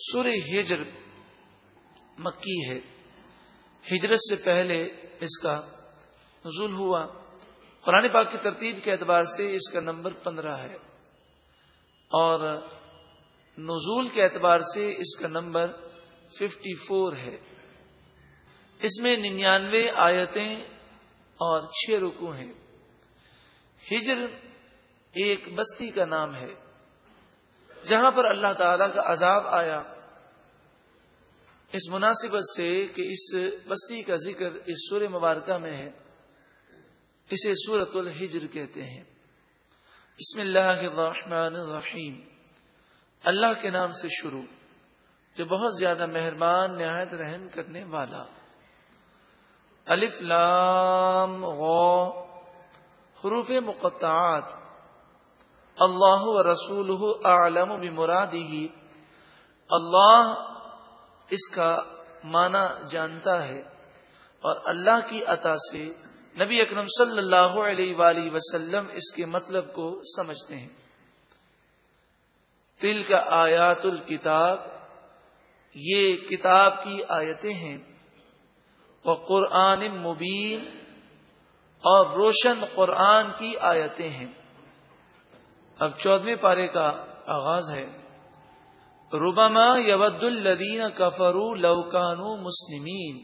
سور ہجر مکی ہے۔ ہجرت سے پہلے اس کا نزول ہوا۔ قرآن پاک کی ترتیب کے اعتبار سے اس کا نمبر پندرہ ہے۔ اور نزول کے اعتبار سے اس کا نمبر ففٹی فور ہے۔ اس میں ننانوے آیتیں اور چھ رکو ہیں۔ ہجر ایک بستی کا نام ہے۔ جہاں پر اللہ تعالی کا عذاب آیا۔ اس مناسبت سے کہ اس بستی کا ذکر اس سور مبارکہ میں ہے۔ اسے سورت الحجر کہتے ہیں۔ بسم اللہ الرحمن الرحیم۔ اللہ کے نام سے شروع، جو بہت زیادہ مہربان، نہایت رحم کرنے والا۔ الف لام غو حروف مقطعات۔ اللہ و رسول عالم بمرادی اللہ اس کا معنی جانتا ہے اور اللہ کی عطا سے نبی اکرم صلی اللہ علیہ وآلہ وسلم اس کے مطلب کو سمجھتے ہیں۔ تل کا آیات الکتاب، یہ کتاب کی آیتیں ہیں۔ وہ قرآن مبین اور روشن قرآن کی آیتیں ہیں۔ اب چودویں پارے کا آغاز ہے۔ ربما یود الدین کفرو لوکانو مسلمین۔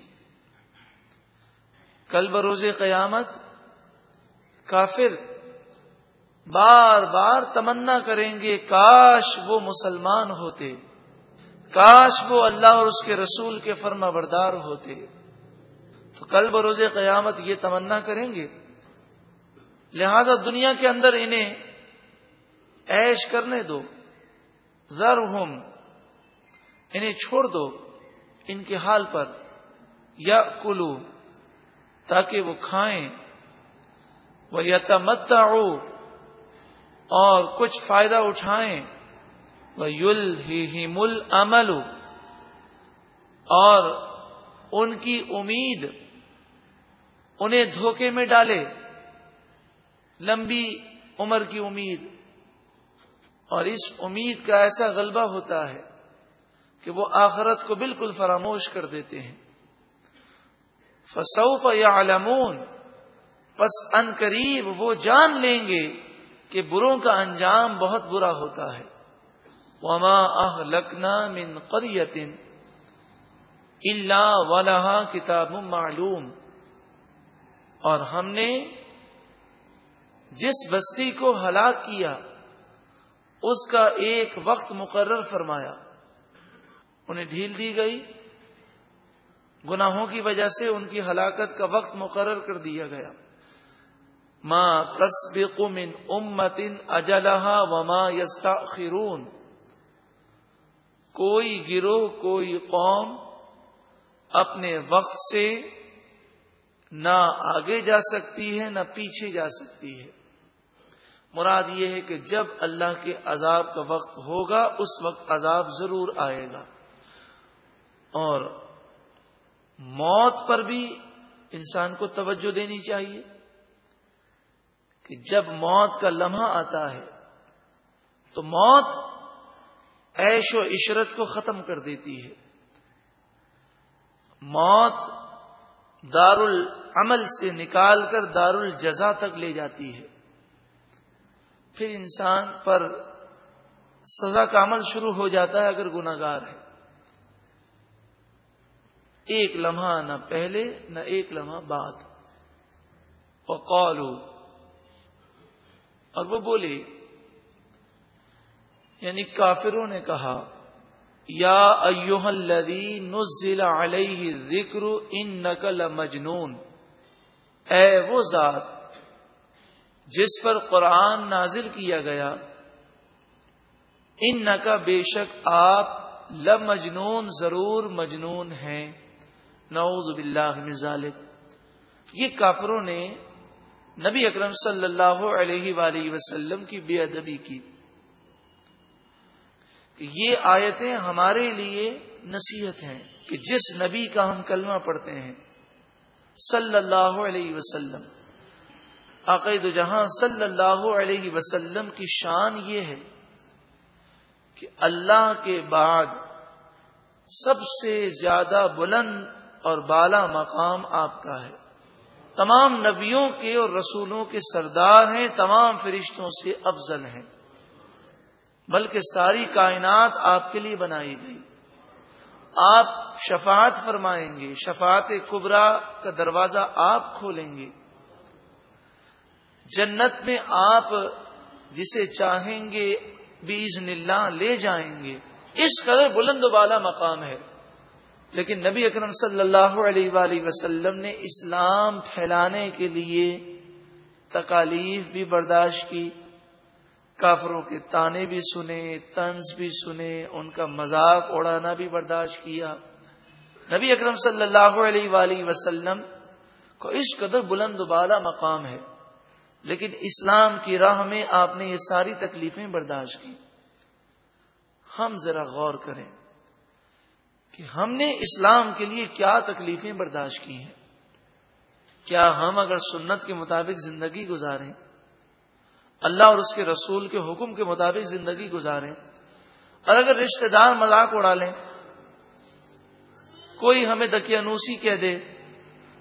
کل بروز قیامت کافر بار بار تمنا کریں گے، کاش وہ مسلمان ہوتے، کاش وہ اللہ اور اس کے رسول کے فرما بردار ہوتے۔ تو کل بروز قیامت یہ تمنا کریں گے۔ لہذا دنیا کے اندر انہیں ایش کرنے دو ذر انہیں چھوڑ دو، ان کے حال پر یا کلو تاکہ وہ کھائیں وہ یتمت اور کچھ فائدہ اٹھائیں وہ یل ہی مل عمل اور ان کی امید، انہیں دھوکے میں ڈالے، لمبی عمر کی امید اور اس امید کا ایسا غلبہ ہوتا ہے کہ وہ آخرت کو بالکل فراموش کر دیتے ہیں۔ فسوف یا علمون پس ان قریب وہ جان لیں گے کہ بروں کا انجام بہت برا ہوتا ہے۔ وما اہ من قریتن اللہ ولہ کتاب معلوم۔ اور ہم نے جس بستی کو ہلاک کیا اس کا ایک وقت مقرر فرمایا۔ انہیں ڈھیل دی گئی۔ گناہوں کی وجہ سے ان کی ہلاکت کا وقت مقرر کر دیا گیا۔ ماں تصبق من امتن اجلحا وما یستا خرون کوئی گروہ، کوئی قوم اپنے وقت سے نہ آگے جا سکتی ہے، نہ پیچھے جا سکتی ہے۔ مراد یہ ہے کہ جب اللہ کے عذاب کا وقت ہوگا، اس وقت عذاب ضرور آئے گا۔ اور موت پر بھی انسان کو توجہ دینی چاہیے کہ جب موت کا لمحہ آتا ہے، تو موت عیش و عشرت کو ختم کر دیتی ہے۔ موت دار العمل سے نکال کر دار الجزا تک لے جاتی ہے۔ پھر انسان پر سزا کا عمل شروع ہو جاتا ہے اگر گناگار ہے۔ ایک لمحہ نہ پہلے، نہ ایک لمحہ بعد۔ وقالو اور وہ بولے یعنی کافروں نے کہا، یا ایوہ الذی نزل علیہ ذکر ان نقل مجنون اے وہ ذات جس پر قرآن نازل کیا گیا ان کا بے شک آپ لب مجنون ضرور مجنون ہیں۔ نعوذ باللہ من ذالک۔ یہ کافروں نے نبی اکرم صلی اللہ علیہ وآلہ وسلم کی بے ادبی کی۔ کہ یہ آیتیں ہمارے لیے نصیحت ہیں کہ جس نبی کا ہم کلمہ پڑھتے ہیں، صلی اللہ علیہ وسلم۔ عقید جہاں صلی اللہ علیہ وسلم کی شان یہ ہے کہ اللہ کے بعد سب سے زیادہ بلند اور بالا مقام آپ کا ہے۔ تمام نبیوں کے اور رسولوں کے سردار ہیں، تمام فرشتوں سے افضل ہیں۔ بلکہ ساری کائنات آپ کے لیے بنائی گئی۔ آپ شفاعت فرمائیں گے، شفاعت کبرا کا دروازہ آپ کھولیں گے۔ جنت میں آپ جسے چاہیں گے بیز اللہ لے جائیں گے۔ اس قدر بلند والا مقام ہے۔ لیکن نبی اکرم صلی اللہ علیہ وآلہ وسلم نے اسلام پھیلانے کے لیے تکالیف بھی برداشت کی، کافروں کے تانے بھی سنے، طنز بھی سنے، ان کا مذاق اڑانا بھی برداشت کیا۔ نبی اکرم صلی اللہ علیہ وآلہ وسلم کو اس قدر بلند بالا مقام ہے۔ لیکن اسلام کی راہ میں آپ نے یہ ساری تکلیفیں برداشت کی۔ ہم ذرا غور کریں کہ ہم نے اسلام کے لیے کیا تکلیفیں برداشت کی ہیں۔ کیا ہم اگر سنت کے مطابق زندگی گزاریں، اللہ اور اس کے رسول کے حکم کے مطابق زندگی گزاریں، اور اگر رشتہ دار مذاق اڑا لیں، کوئی ہمیں دکیانوسی کہہ دے،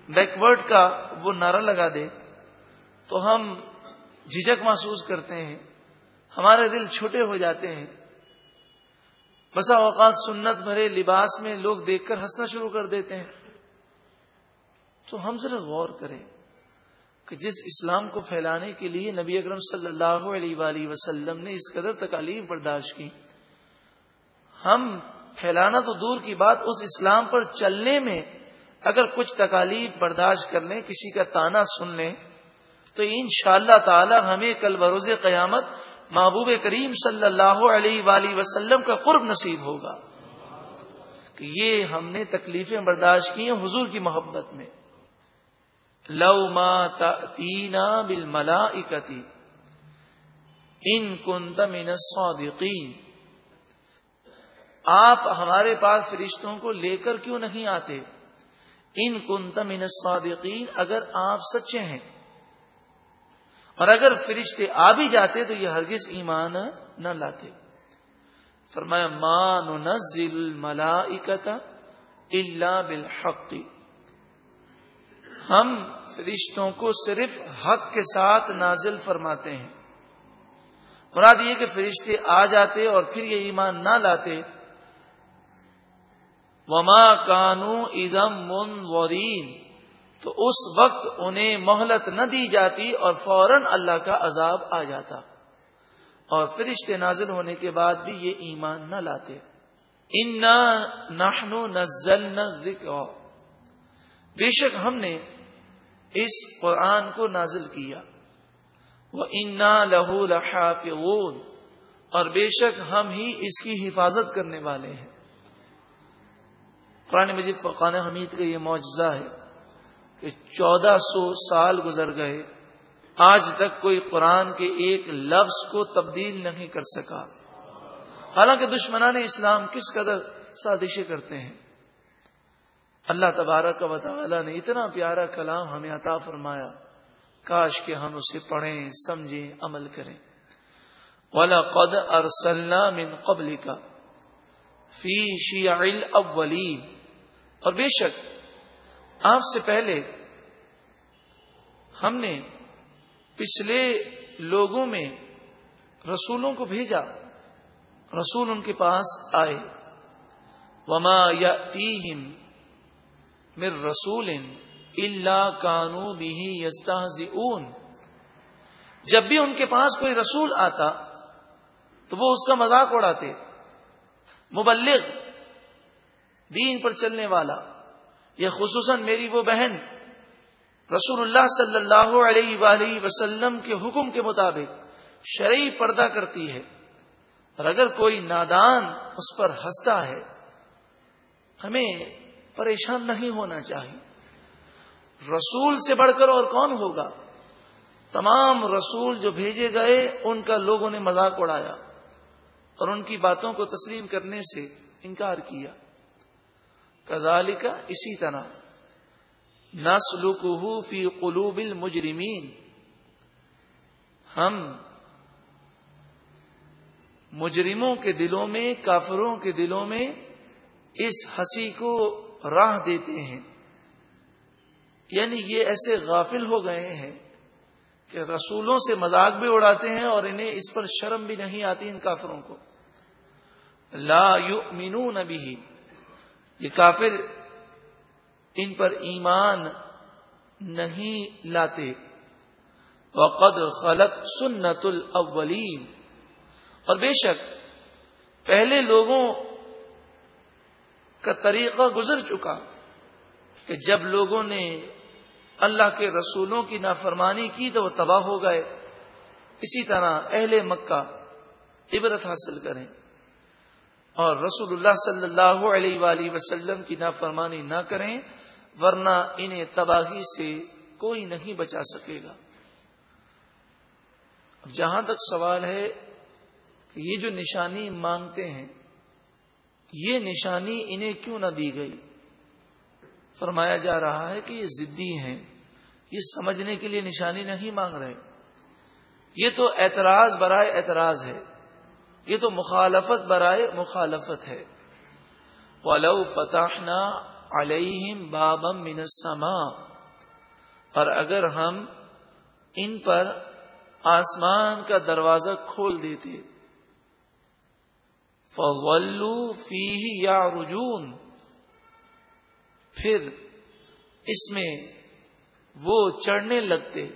بیکورڈ کا وہ نعرہ لگا دے تو ہم جھجک محسوس کرتے ہیں، ہمارے دل چھوٹے ہو جاتے ہیں۔ بسا اوقات سنت بھرے لباس میں لوگ دیکھ کر ہنسنا شروع کر دیتے ہیں۔ تو ہم ذرا غور کریں کہ جس اسلام کو پھیلانے کے لیے نبی اکرم صلی اللہ علیہ وآلہ وسلم نے اس قدر تکالیف برداشت کی، ہم پھیلانا تو دور کی بات، اس اسلام پر چلنے میں اگر کچھ تکالیف برداشت کر لیں، کسی کا تانا سن لیں تو ان شاء اللہ تعالی ہمیں کل بروز قیامت محبوب کریم صلی اللہ علیہ وآلہ وسلم کا قرب نصیب ہوگا کہ یہ ہم نے تکلیفیں برداشت کی ہیں حضور کی محبت میں۔ لو ما تینا بل ملا ان کنت من الصادقین۔ آپ ہمارے پاس فرشتوں کو لے کر کیوں نہیں آتے؟ ان کنت من الصادقین، اگر آپ سچے ہیں۔ اور اگر فرشتے آ بھی جاتے تو یہ ہرگز ایمان نہ لاتے۔ فرمایا مان نزل ملا اللہ بالحق ہم فرشتوں کو صرف حق کے ساتھ نازل فرماتے ہیں۔ مراد یہ کہ فرشتے آ جاتے اور پھر یہ ایمان نہ لاتے۔ وما کانو ادم من تو اس وقت انہیں مہلت نہ دی جاتی اور فوراً اللہ کا عذاب آ جاتا اور فرشتے نازل ہونے کے بعد بھی یہ ایمان نہ لاتے۔ ان نحنو نزل نہ بے شک ہم نے اس قرآن کو نازل کیا۔ وہ انا لہو لحاف اور بے شک ہم ہی اس کی حفاظت کرنے والے ہیں۔ قرآن مجید فقان حمید کا یہ معجزہ ہے۔ کہ چودہ سو سال گزر گئے، آج تک کوئی قرآن کے ایک لفظ کو تبدیل نہیں کر سکا۔ حالانکہ دشمنان اسلام کس قدر سازشیں کرتے ہیں؟ اللہ تبارک کا تعالی نے اتنا پیارا کلام ہمیں عطا فرمایا۔ کاش کہ ہم اسے پڑھیں، سمجھیں، عمل کریں۔ والا قد ارسلنا من قبل کا فی شیع الاولین اور بے شک آپ سے پہلے ہم نے پچھلے لوگوں میں رسولوں کو بھیجا۔ رسول ان کے پاس آئے۔ وما یا تیم مر رسول اللہ کانو بھی یستا جب بھی ان کے پاس کوئی رسول آتا تو وہ اس کا مذاق اڑاتے۔ مبلغ، دین پر چلنے والا۔ یہ خصوصاً میری وہ بہن رسول اللہ صلی اللہ علیہ وآلہ وسلم کے حکم کے مطابق شرعی پردہ کرتی ہے، اور اگر کوئی نادان اس پر ہنستا ہے، ہمیں پریشان نہیں ہونا چاہیے۔ رسول سے بڑھ کر اور کون ہوگا؟ تمام رسول جو بھیجے گئے، ان کا لوگوں نے مذاق اڑایا اور ان کی باتوں کو تسلیم کرنے سے انکار کیا۔ کزال کا اسی طرح نسل فی قلوب المجرمین۔ ہم مجرموں کے دلوں میں، کافروں کے دلوں میں اس ہنسی کو راہ دیتے ہیں۔ یعنی یہ ایسے غافل ہو گئے ہیں کہ رسولوں سے مذاق بھی اڑاتے ہیں اور انہیں اس پر شرم بھی نہیں آتی ان کافروں کو۔ لا یؤمنون بھی یہ کافر ان پر ایمان نہیں لاتے۔ وقد خلط سنت الاولین اور بے شک، پہلے لوگوں کا طریقہ گزر چکا کہ جب لوگوں نے اللہ کے رسولوں کی نافرمانی کی تو وہ تباہ ہو گئے۔ اسی طرح اہل مکہ عبرت حاصل کریں۔ اور رسول اللہ صلی اللہ علیہ وآلہ وسلم کی نافرمانی نہ کریں، ورنہ انہیں تباہی سے کوئی نہیں بچا سکے گا۔ جہاں تک سوال ہے کہ یہ جو نشانی مانگتے ہیں، یہ نشانی انہیں کیوں نہ دی گئی؟ فرمایا جا رہا ہے کہ یہ ضدی ہیں۔ یہ سمجھنے کے لیے نشانی نہیں مانگ رہے۔ یہ تو اعتراض برائے اعتراض ہے۔ یہ تو مخالفت برائے مخالفت ہے۔ ولو فتح علیہم بابم منسما اور اگر ہم ان پر آسمان کا دروازہ کھول دیتے۔ فولو فی یا رجون پھر اس میں وہ چڑھنے لگتے۔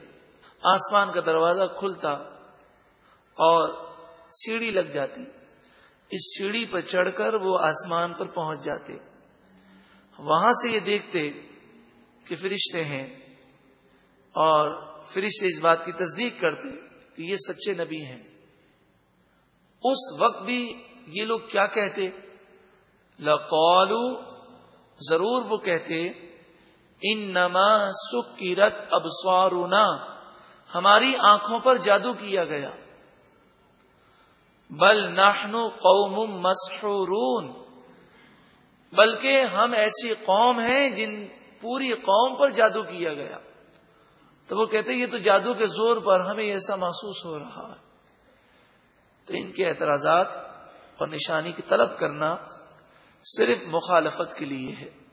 آسمان کا دروازہ کھلتا۔ اور سیڑھی لگ جاتی۔ اس سیڑھی پر چڑھ کر وہ آسمان پر پہنچ جاتے۔ وہاں سے یہ دیکھتے کہ فرشتے ہیں اور فرشتے اس بات کی تصدیق کرتے کہ یہ سچے نبی ہیں۔ اس وقت بھی یہ لوگ کیا کہتے؟ لقالو، ضرور وہ کہتے ان نما سکیرت ابسوارونا ہماری آنکھوں پر جادو کیا گیا۔ بل نحنو قوم مسحورون۔ بلکہ ہم ایسی قوم ہیں جن پوری قوم پر جادو کیا گیا۔ تو وہ کہتے ہیں یہ تو جادو کے زور پر ہمیں ایسا محسوس ہو رہا ہے۔ تو ان کے اعتراضات اور نشانی کی طلب کرنا صرف مخالفت کے لیے ہے۔